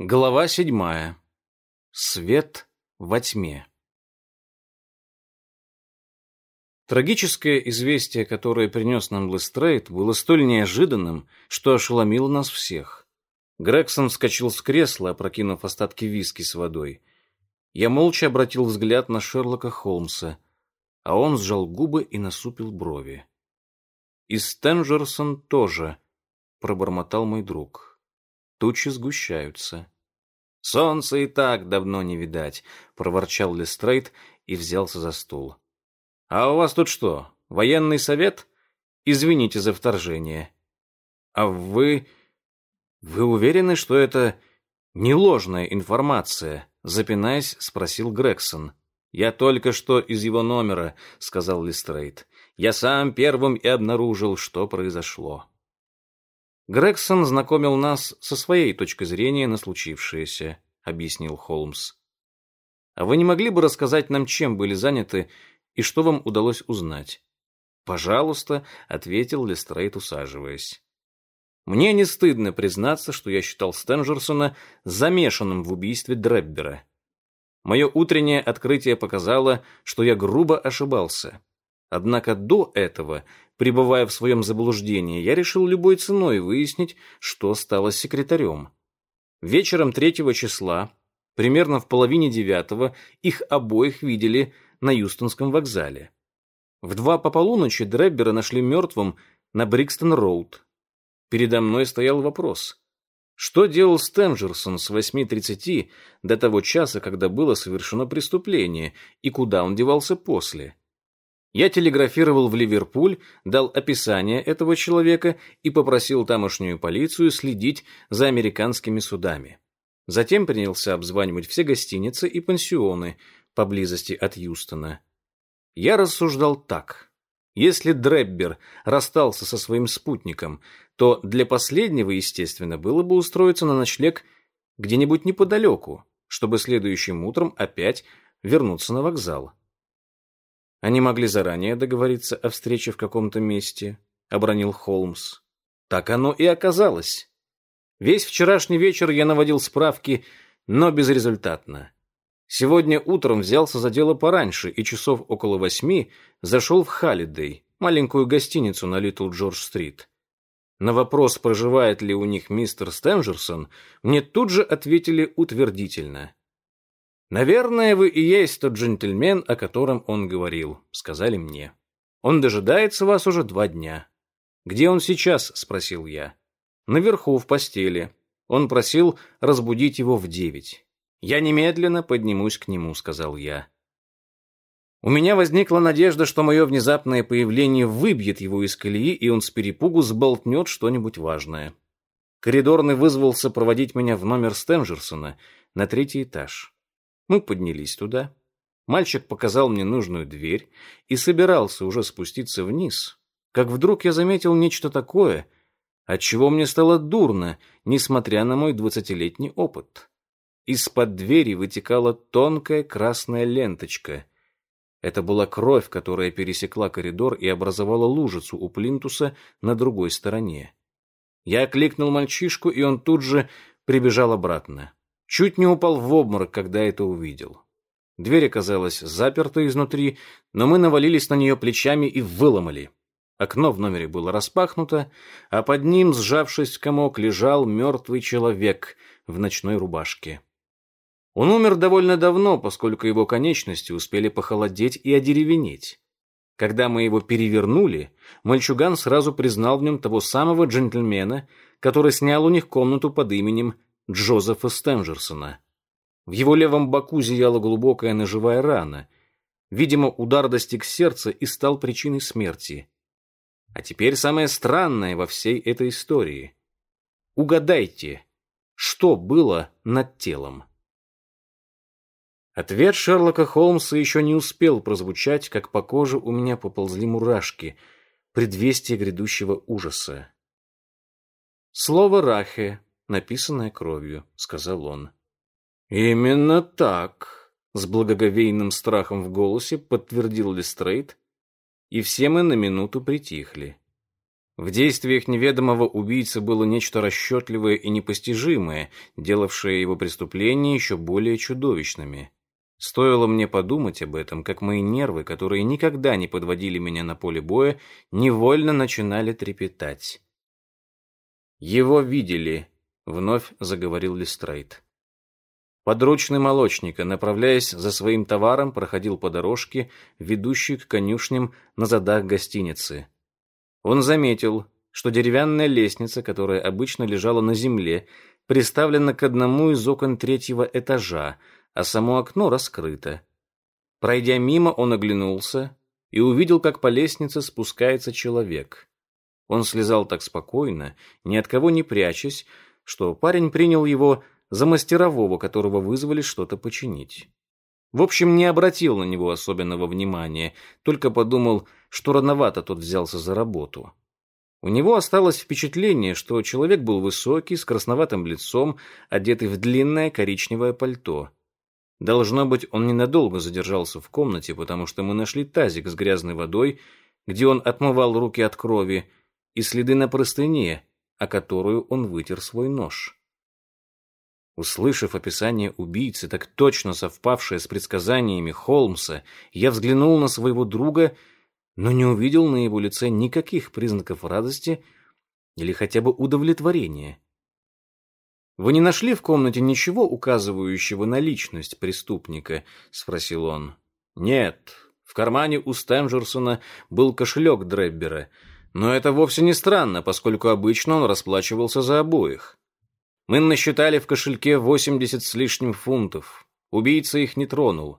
Глава седьмая. Свет во тьме. Трагическое известие, которое принес нам Лестрейд, было столь неожиданным, что ошеломило нас всех. Грегсон вскочил с кресла, опрокинув остатки виски с водой. Я молча обратил взгляд на Шерлока Холмса, а он сжал губы и насупил брови. «И Стенджерсон тоже», — пробормотал мой друг. Тучи сгущаются. «Солнца и так давно не видать», — проворчал Лестрейд и взялся за стул. «А у вас тут что, военный совет? Извините за вторжение». «А вы... вы уверены, что это не ложная информация?» — запинаясь, спросил Грегсон. «Я только что из его номера», — сказал Лестрейд. «Я сам первым и обнаружил, что произошло». Грегсон знакомил нас со своей точки зрения на случившееся, объяснил Холмс. А вы не могли бы рассказать нам, чем были заняты и что вам удалось узнать? Пожалуйста, ответил Лестрейд, усаживаясь. Мне не стыдно признаться, что я считал Стенджерсона замешанным в убийстве Дреббера. Мое утреннее открытие показало, что я грубо ошибался. Однако до этого Пребывая в своем заблуждении, я решил любой ценой выяснить, что стало с секретарем. Вечером третьего числа, примерно в половине девятого, их обоих видели на Юстонском вокзале. В два по полуночи Дреббера нашли мертвым на Брикстон-Роуд. Передо мной стоял вопрос. Что делал Стенджерсон с 8.30 до того часа, когда было совершено преступление, и куда он девался после? Я телеграфировал в Ливерпуль, дал описание этого человека и попросил тамошнюю полицию следить за американскими судами. Затем принялся обзванивать все гостиницы и пансионы поблизости от Юстона. Я рассуждал так. Если Дреббер расстался со своим спутником, то для последнего, естественно, было бы устроиться на ночлег где-нибудь неподалеку, чтобы следующим утром опять вернуться на вокзал. Они могли заранее договориться о встрече в каком-то месте, обронил Холмс. Так оно и оказалось. Весь вчерашний вечер я наводил справки, но безрезультатно. Сегодня утром взялся за дело пораньше и часов около восьми зашел в Халидей, маленькую гостиницу на Литл Джордж-стрит. На вопрос, проживает ли у них мистер Стенджерсон, мне тут же ответили утвердительно. «Наверное, вы и есть тот джентльмен, о котором он говорил», — сказали мне. «Он дожидается вас уже два дня». «Где он сейчас?» — спросил я. «Наверху, в постели. Он просил разбудить его в девять». «Я немедленно поднимусь к нему», — сказал я. У меня возникла надежда, что мое внезапное появление выбьет его из колеи, и он с перепугу сболтнет что-нибудь важное. Коридорный вызвался проводить меня в номер Стенджерсона на третий этаж. Мы поднялись туда. Мальчик показал мне нужную дверь и собирался уже спуститься вниз, как вдруг я заметил нечто такое, от чего мне стало дурно, несмотря на мой двадцатилетний опыт. Из-под двери вытекала тонкая красная ленточка. Это была кровь, которая пересекла коридор и образовала лужицу у плинтуса на другой стороне. Я окликнул мальчишку, и он тут же прибежал обратно. Чуть не упал в обморок, когда это увидел. Дверь оказалась заперта изнутри, но мы навалились на нее плечами и выломали. Окно в номере было распахнуто, а под ним, сжавшись в комок, лежал мертвый человек в ночной рубашке. Он умер довольно давно, поскольку его конечности успели похолодеть и одеревенеть. Когда мы его перевернули, мальчуган сразу признал в нем того самого джентльмена, который снял у них комнату под именем Джозефа Стенджерсона. В его левом боку зияла глубокая ножевая рана. Видимо, удар достиг сердца и стал причиной смерти. А теперь самое странное во всей этой истории. Угадайте, что было над телом? Ответ Шерлока Холмса еще не успел прозвучать, как по коже у меня поползли мурашки, предвестие грядущего ужаса. Слово «рахе» написанное кровью», — сказал он. «Именно так», — с благоговейным страхом в голосе подтвердил Лестрейд, и все мы на минуту притихли. В действиях неведомого убийцы было нечто расчетливое и непостижимое, делавшее его преступления еще более чудовищными. Стоило мне подумать об этом, как мои нервы, которые никогда не подводили меня на поле боя, невольно начинали трепетать. «Его видели», — вновь заговорил Листрейд. Подручный молочника, направляясь за своим товаром, проходил по дорожке, ведущей к конюшням на задах гостиницы. Он заметил, что деревянная лестница, которая обычно лежала на земле, приставлена к одному из окон третьего этажа, а само окно раскрыто. Пройдя мимо, он оглянулся и увидел, как по лестнице спускается человек. Он слезал так спокойно, ни от кого не прячась, что парень принял его за мастерового, которого вызвали что-то починить. В общем, не обратил на него особенного внимания, только подумал, что рановато тот взялся за работу. У него осталось впечатление, что человек был высокий, с красноватым лицом, одетый в длинное коричневое пальто. Должно быть, он ненадолго задержался в комнате, потому что мы нашли тазик с грязной водой, где он отмывал руки от крови, и следы на простыне, о которую он вытер свой нож. Услышав описание убийцы, так точно совпавшее с предсказаниями Холмса, я взглянул на своего друга, но не увидел на его лице никаких признаков радости или хотя бы удовлетворения. «Вы не нашли в комнате ничего, указывающего на личность преступника?» — спросил он. «Нет. В кармане у Стенджерсона был кошелек Дреббера, но это вовсе не странно, поскольку обычно он расплачивался за обоих. Мы насчитали в кошельке 80 с лишним фунтов. Убийца их не тронул.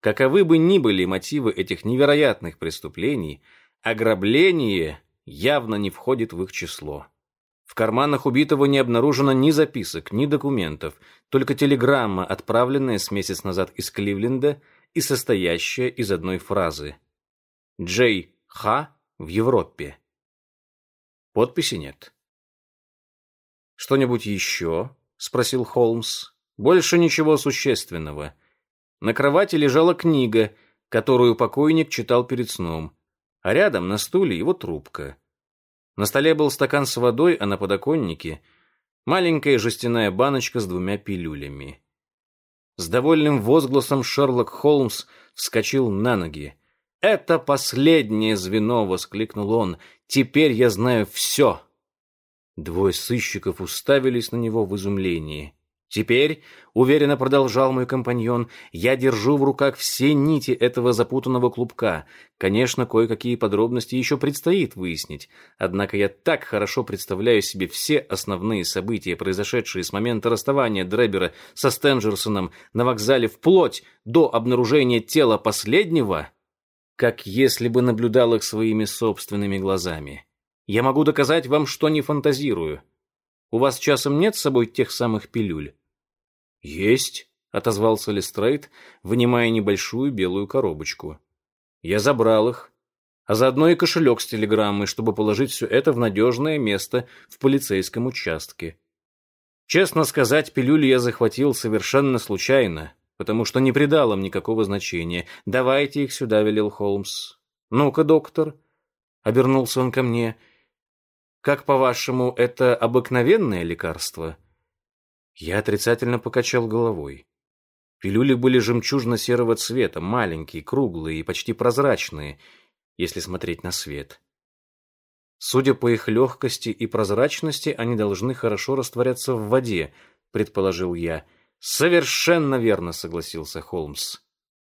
Каковы бы ни были мотивы этих невероятных преступлений, ограбление явно не входит в их число. В карманах убитого не обнаружено ни записок, ни документов, только телеграмма, отправленная с месяц назад из Кливленда и состоящая из одной фразы. «Джей Х. в Европе». Подписи нет. «Что-нибудь еще?» — спросил Холмс. «Больше ничего существенного. На кровати лежала книга, которую покойник читал перед сном, а рядом на стуле его трубка. На столе был стакан с водой, а на подоконнике — маленькая жестяная баночка с двумя пилюлями». С довольным возгласом Шерлок Холмс вскочил на ноги. «Это последнее звено!» — воскликнул он. «Теперь я знаю все!» Двое сыщиков уставились на него в изумлении. «Теперь, — уверенно продолжал мой компаньон, — я держу в руках все нити этого запутанного клубка. Конечно, кое-какие подробности еще предстоит выяснить, однако я так хорошо представляю себе все основные события, произошедшие с момента расставания Дребера со Стенджерсоном на вокзале вплоть до обнаружения тела последнего, как если бы наблюдал их своими собственными глазами». Я могу доказать вам, что не фантазирую. У вас часом нет с собой тех самых пилюль? Есть, отозвался Лестрейд, вынимая небольшую белую коробочку. Я забрал их, а заодно и кошелек с телеграммой, чтобы положить все это в надежное место в полицейском участке. Честно сказать, пилюли я захватил совершенно случайно, потому что не придал им никакого значения. Давайте их сюда, велел Холмс. Ну-ка, доктор, обернулся он ко мне, — как, по-вашему, это обыкновенное лекарство? Я отрицательно покачал головой. Пилюли были жемчужно-серого цвета, маленькие, круглые и почти прозрачные, если смотреть на свет. Судя по их легкости и прозрачности, они должны хорошо растворяться в воде, предположил я. Совершенно верно, согласился Холмс.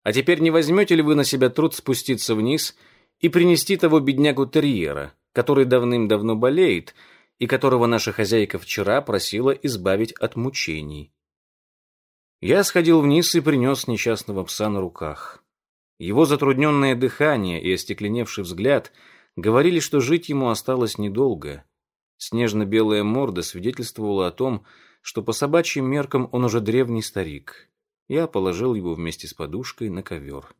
А теперь не возьмете ли вы на себя труд спуститься вниз и принести того беднягу-терьера? который давным-давно болеет и которого наша хозяйка вчера просила избавить от мучений. Я сходил вниз и принес несчастного пса на руках. Его затрудненное дыхание и остекленевший взгляд говорили, что жить ему осталось недолго. Снежно-белая морда свидетельствовала о том, что по собачьим меркам он уже древний старик. Я положил его вместе с подушкой на ковер.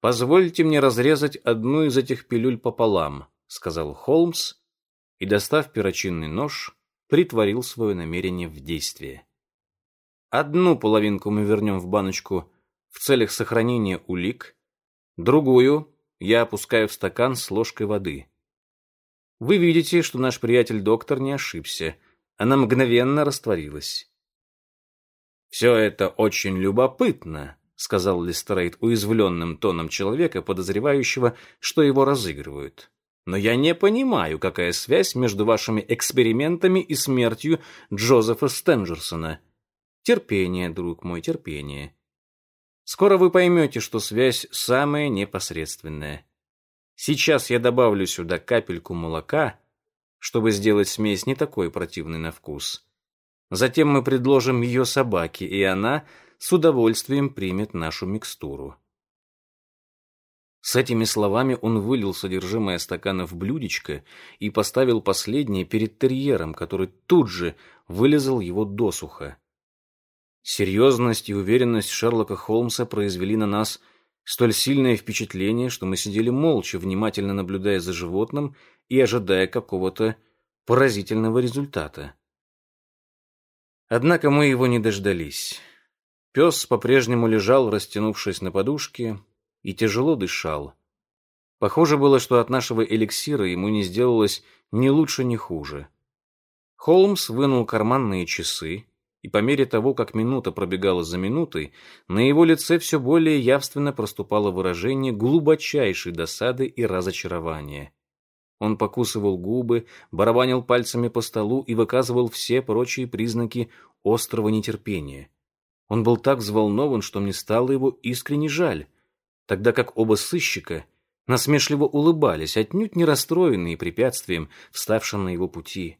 «Позвольте мне разрезать одну из этих пилюль пополам», — сказал Холмс, и, достав перочинный нож, притворил свое намерение в действие. Одну половинку мы вернем в баночку в целях сохранения улик, другую я опускаю в стакан с ложкой воды. Вы видите, что наш приятель-доктор не ошибся. Она мгновенно растворилась. «Все это очень любопытно», — сказал Листрейд уязвленным тоном человека, подозревающего, что его разыгрывают. «Но я не понимаю, какая связь между вашими экспериментами и смертью Джозефа Стенджерсона. Терпение, друг мой, терпение. Скоро вы поймете, что связь самая непосредственная. Сейчас я добавлю сюда капельку молока, чтобы сделать смесь не такой противной на вкус. Затем мы предложим ее собаке, и она с удовольствием примет нашу микстуру. С этими словами он вылил содержимое стакана в блюдечко и поставил последнее перед терьером, который тут же вылезал его досуха. Серьезность и уверенность Шерлока Холмса произвели на нас столь сильное впечатление, что мы сидели молча, внимательно наблюдая за животным и ожидая какого-то поразительного результата. Однако мы его не дождались. Пес по-прежнему лежал, растянувшись на подушке, и тяжело дышал. Похоже было, что от нашего эликсира ему не сделалось ни лучше, ни хуже. Холмс вынул карманные часы, и по мере того, как минута пробегала за минутой, на его лице все более явственно проступало выражение глубочайшей досады и разочарования. Он покусывал губы, барабанил пальцами по столу и выказывал все прочие признаки острого нетерпения. Он был так взволнован, что мне стало его искренне жаль, тогда как оба сыщика насмешливо улыбались, отнюдь не расстроенные препятствием, вставшим на его пути.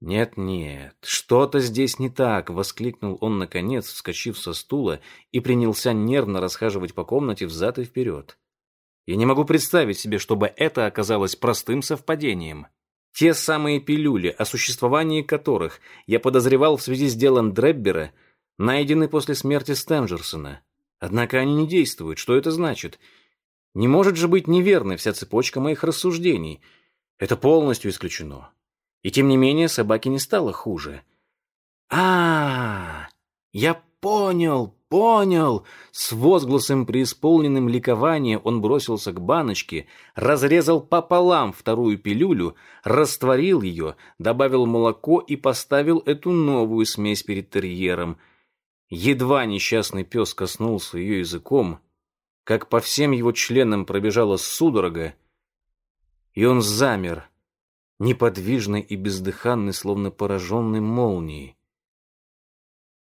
«Нет-нет, что-то здесь не так!» — воскликнул он, наконец, вскочив со стула и принялся нервно расхаживать по комнате взад и вперед. «Я не могу представить себе, чтобы это оказалось простым совпадением. Те самые пилюли, о существовании которых я подозревал в связи с делом Дреббера, найдены после смерти Стенджерсона. Однако они не действуют. Что это значит? Не может же быть неверной вся цепочка моих рассуждений. Это полностью исключено. И тем не менее собаке не стало хуже. а, -а, -а Я понял, понял!» С возгласом, преисполненным ликования, он бросился к баночке, разрезал пополам вторую пилюлю, растворил ее, добавил молоко и поставил эту новую смесь перед терьером. Едва несчастный пес коснулся ее языком, как по всем его членам пробежала судорога, и он замер, неподвижный и бездыханный, словно пораженный молнией.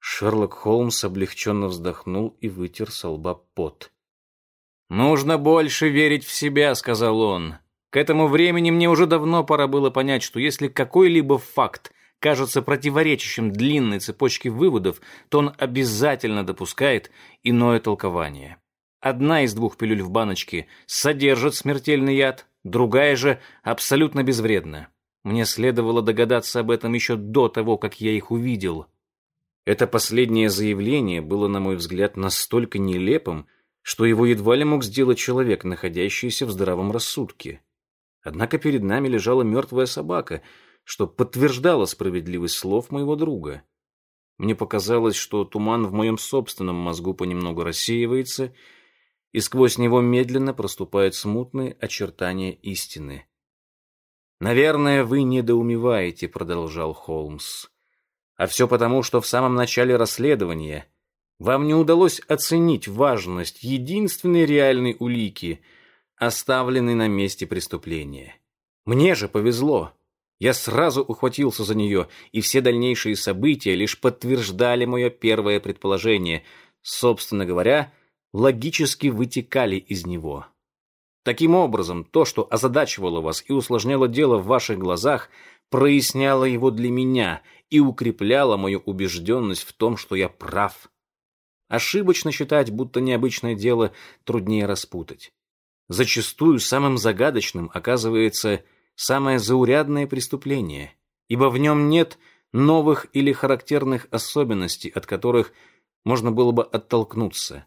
Шерлок Холмс облегченно вздохнул и вытер со лба пот. «Нужно больше верить в себя», — сказал он. «К этому времени мне уже давно пора было понять, что если какой-либо факт кажется противоречащим длинной цепочке выводов, то он обязательно допускает иное толкование. Одна из двух пилюль в баночке содержит смертельный яд, другая же абсолютно безвредна. Мне следовало догадаться об этом еще до того, как я их увидел. Это последнее заявление было, на мой взгляд, настолько нелепым, что его едва ли мог сделать человек, находящийся в здравом рассудке. Однако перед нами лежала мертвая собака, что подтверждало справедливость слов моего друга. Мне показалось, что туман в моем собственном мозгу понемногу рассеивается, и сквозь него медленно проступают смутные очертания истины. «Наверное, вы недоумеваете», — продолжал Холмс. «А все потому, что в самом начале расследования вам не удалось оценить важность единственной реальной улики, оставленной на месте преступления. Мне же повезло. Я сразу ухватился за нее, и все дальнейшие события лишь подтверждали мое первое предположение, собственно говоря, — логически вытекали из него. Таким образом, то, что озадачивало вас и усложняло дело в ваших глазах, проясняло его для меня и укрепляло мою убежденность в том, что я прав. Ошибочно считать, будто необычное дело труднее распутать. Зачастую самым загадочным оказывается самое заурядное преступление, ибо в нем нет новых или характерных особенностей, от которых можно было бы оттолкнуться.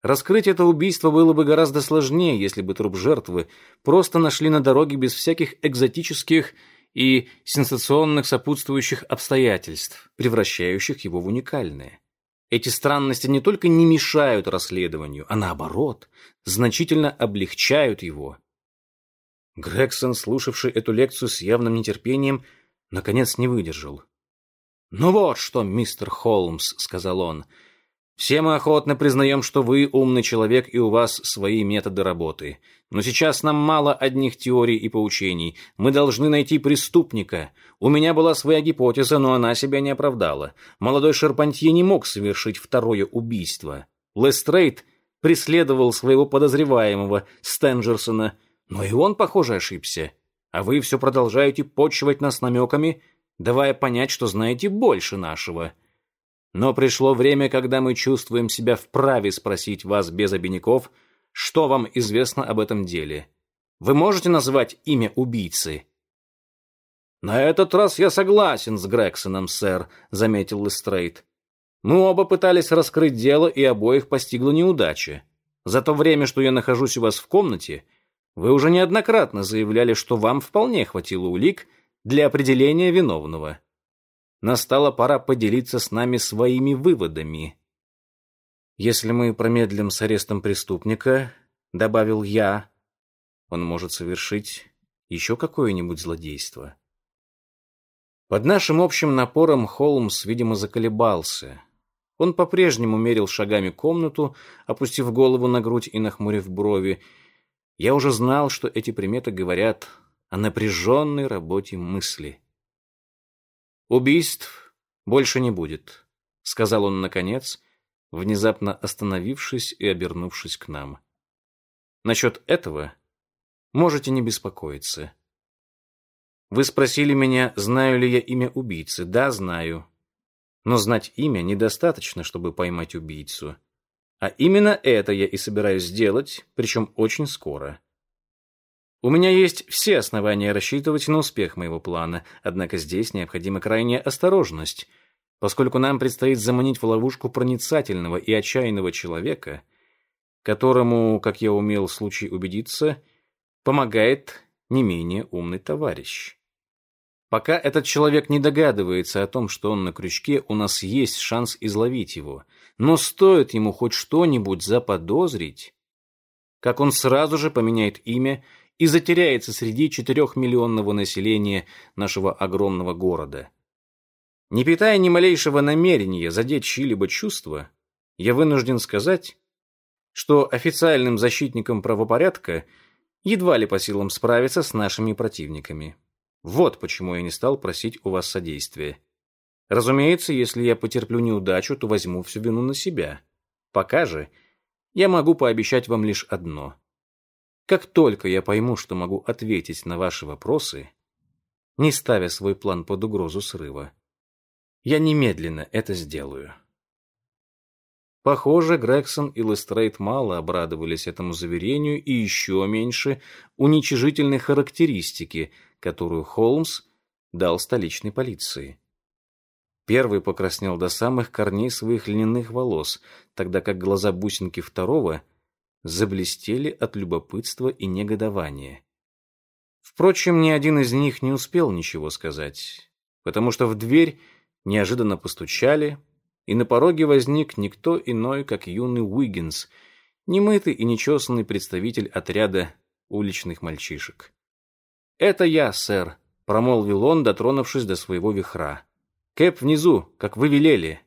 Раскрыть это убийство было бы гораздо сложнее, если бы труп жертвы просто нашли на дороге без всяких экзотических и сенсационных сопутствующих обстоятельств, превращающих его в уникальное. Эти странности не только не мешают расследованию, а наоборот, значительно облегчают его. Грегсон, слушавший эту лекцию с явным нетерпением, наконец не выдержал. «Ну вот что, мистер Холмс», — сказал он, — все мы охотно признаем, что вы умный человек и у вас свои методы работы. Но сейчас нам мало одних теорий и поучений. Мы должны найти преступника. У меня была своя гипотеза, но она себя не оправдала. Молодой Шарпантье не мог совершить второе убийство. Лестрейд преследовал своего подозреваемого, Стенджерсона, но и он, похоже, ошибся. А вы все продолжаете почивать нас намеками, давая понять, что знаете больше нашего. Но пришло время, когда мы чувствуем себя вправе спросить вас без обиняков, что вам известно об этом деле. Вы можете назвать имя убийцы? На этот раз я согласен с Грексоном, сэр, заметил Лестрейд. Мы оба пытались раскрыть дело, и обоих постигла неудача. За то время, что я нахожусь у вас в комнате, вы уже неоднократно заявляли, что вам вполне хватило улик для определения виновного настала пора поделиться с нами своими выводами. Если мы промедлим с арестом преступника, добавил я, он может совершить еще какое-нибудь злодейство. Под нашим общим напором Холмс, видимо, заколебался. Он по-прежнему мерил шагами комнату, опустив голову на грудь и нахмурив брови. Я уже знал, что эти приметы говорят о напряженной работе мысли. «Убийств больше не будет», — сказал он наконец, внезапно остановившись и обернувшись к нам. «Насчет этого можете не беспокоиться. Вы спросили меня, знаю ли я имя убийцы. Да, знаю. Но знать имя недостаточно, чтобы поймать убийцу. А именно это я и собираюсь сделать, причем очень скоро. У меня есть все основания рассчитывать на успех моего плана, однако здесь необходима крайняя осторожность, поскольку нам предстоит заманить в ловушку проницательного и отчаянного человека, которому, как я умел в случае убедиться, помогает не менее умный товарищ. Пока этот человек не догадывается о том, что он на крючке, у нас есть шанс изловить его. Но стоит ему хоть что-нибудь заподозрить, как он сразу же поменяет имя и затеряется среди четырехмиллионного населения нашего огромного города. Не питая ни малейшего намерения задеть чьи-либо чувства, я вынужден сказать, что официальным защитникам правопорядка едва ли по силам справиться с нашими противниками. Вот почему я не стал просить у вас содействия. Разумеется, если я потерплю неудачу, то возьму всю вину на себя. Пока же я могу пообещать вам лишь одно. Как только я пойму, что могу ответить на ваши вопросы, не ставя свой план под угрозу срыва, я немедленно это сделаю. Похоже, Грегсон и Лестрейд мало обрадовались этому заверению и еще меньше уничижительной характеристике, которую Холмс дал столичной полиции. Первый покраснел до самых корней своих льняных волос, тогда как глаза бусинки второго заблестели от любопытства и негодования. Впрочем, ни один из них не успел ничего сказать, потому что в дверь неожиданно постучали, и на пороге возник никто иной, как юный Уиггинс, немытый и нечесанный представитель отряда уличных мальчишек. «Это я, сэр», — промолвил он, дотронувшись до своего вихра. «Кэп внизу, как вы велели».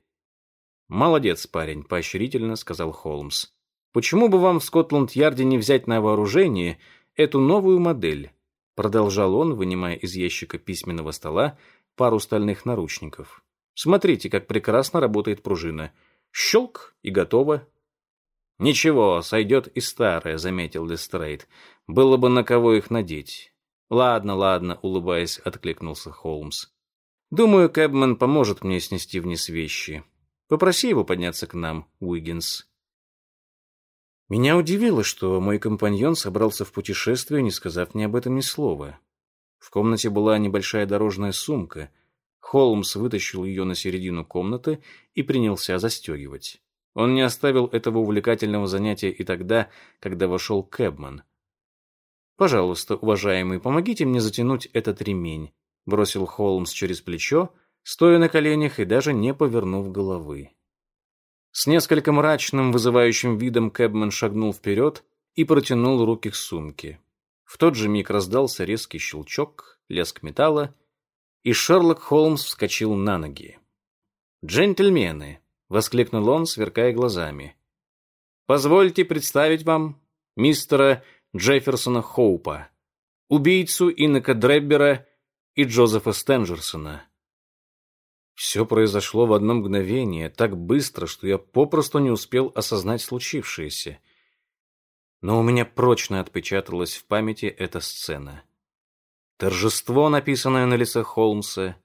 «Молодец, парень», — поощрительно сказал Холмс. Почему бы вам в Скотланд-Ярде не взять на вооружение эту новую модель? Продолжал он, вынимая из ящика письменного стола пару стальных наручников. Смотрите, как прекрасно работает пружина. Щелк и готово. Ничего, сойдет и старое, заметил Лестрейд. Было бы на кого их надеть. Ладно, ладно, улыбаясь, откликнулся Холмс. Думаю, Кэбман поможет мне снести вниз вещи. Попроси его подняться к нам, Уиггинс. Меня удивило, что мой компаньон собрался в путешествие, не сказав мне об этом ни слова. В комнате была небольшая дорожная сумка. Холмс вытащил ее на середину комнаты и принялся застегивать. Он не оставил этого увлекательного занятия и тогда, когда вошел Кэбман. «Пожалуйста, уважаемый, помогите мне затянуть этот ремень», — бросил Холмс через плечо, стоя на коленях и даже не повернув головы. С несколько мрачным, вызывающим видом Кэбман шагнул вперед и протянул руки к сумке. В тот же миг раздался резкий щелчок, лязг металла, и Шерлок Холмс вскочил на ноги. «Джентльмены!» — воскликнул он, сверкая глазами. «Позвольте представить вам мистера Джефферсона Хоупа, убийцу Иннека Дреббера и Джозефа Стенджерсона». Все произошло в одно мгновение, так быстро, что я попросту не успел осознать случившееся. Но у меня прочно отпечаталась в памяти эта сцена. Торжество, написанное на лице Холмса,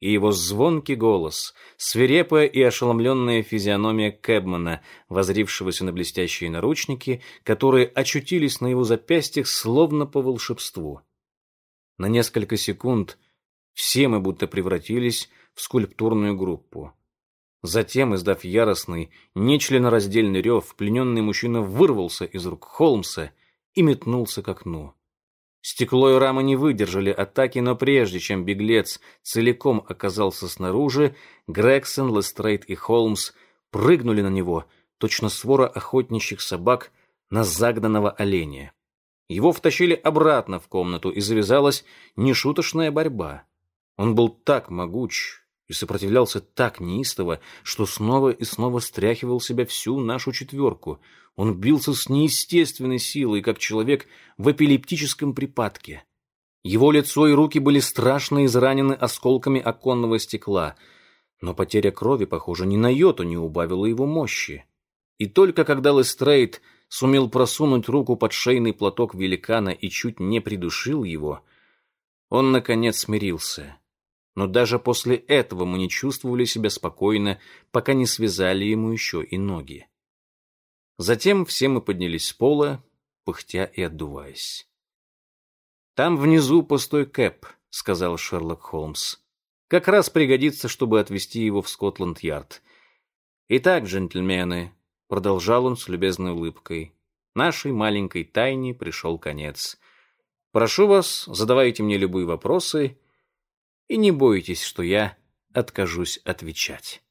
и его звонкий голос, свирепая и ошеломленная физиономия Кэбмана, возрившегося на блестящие наручники, которые очутились на его запястьях словно по волшебству. На несколько секунд все мы будто превратились в скульптурную группу. Затем, издав яростный, нечленораздельный рев, плененный мужчина вырвался из рук Холмса и метнулся к окну. Стекло и рама не выдержали атаки, но прежде чем беглец целиком оказался снаружи, Грегсон, Лестрейд и Холмс прыгнули на него, точно свора охотничьих собак на загнанного оленя. Его втащили обратно в комнату, и завязалась нешуточная борьба. Он был так могуч и сопротивлялся так неистово, что снова и снова стряхивал себя всю нашу четверку. Он бился с неестественной силой, как человек в эпилептическом припадке. Его лицо и руки были страшно изранены осколками оконного стекла, но потеря крови, похоже, ни на йоту не убавила его мощи. И только когда Лестрейд сумел просунуть руку под шейный платок великана и чуть не придушил его, он, наконец, смирился но даже после этого мы не чувствовали себя спокойно, пока не связали ему еще и ноги. Затем все мы поднялись с пола, пыхтя и отдуваясь. «Там внизу пустой кэп», — сказал Шерлок Холмс. «Как раз пригодится, чтобы отвезти его в Скотланд-Ярд. Итак, джентльмены», — продолжал он с любезной улыбкой, — «нашей маленькой тайне пришел конец. Прошу вас, задавайте мне любые вопросы, — и не бойтесь, что я откажусь отвечать.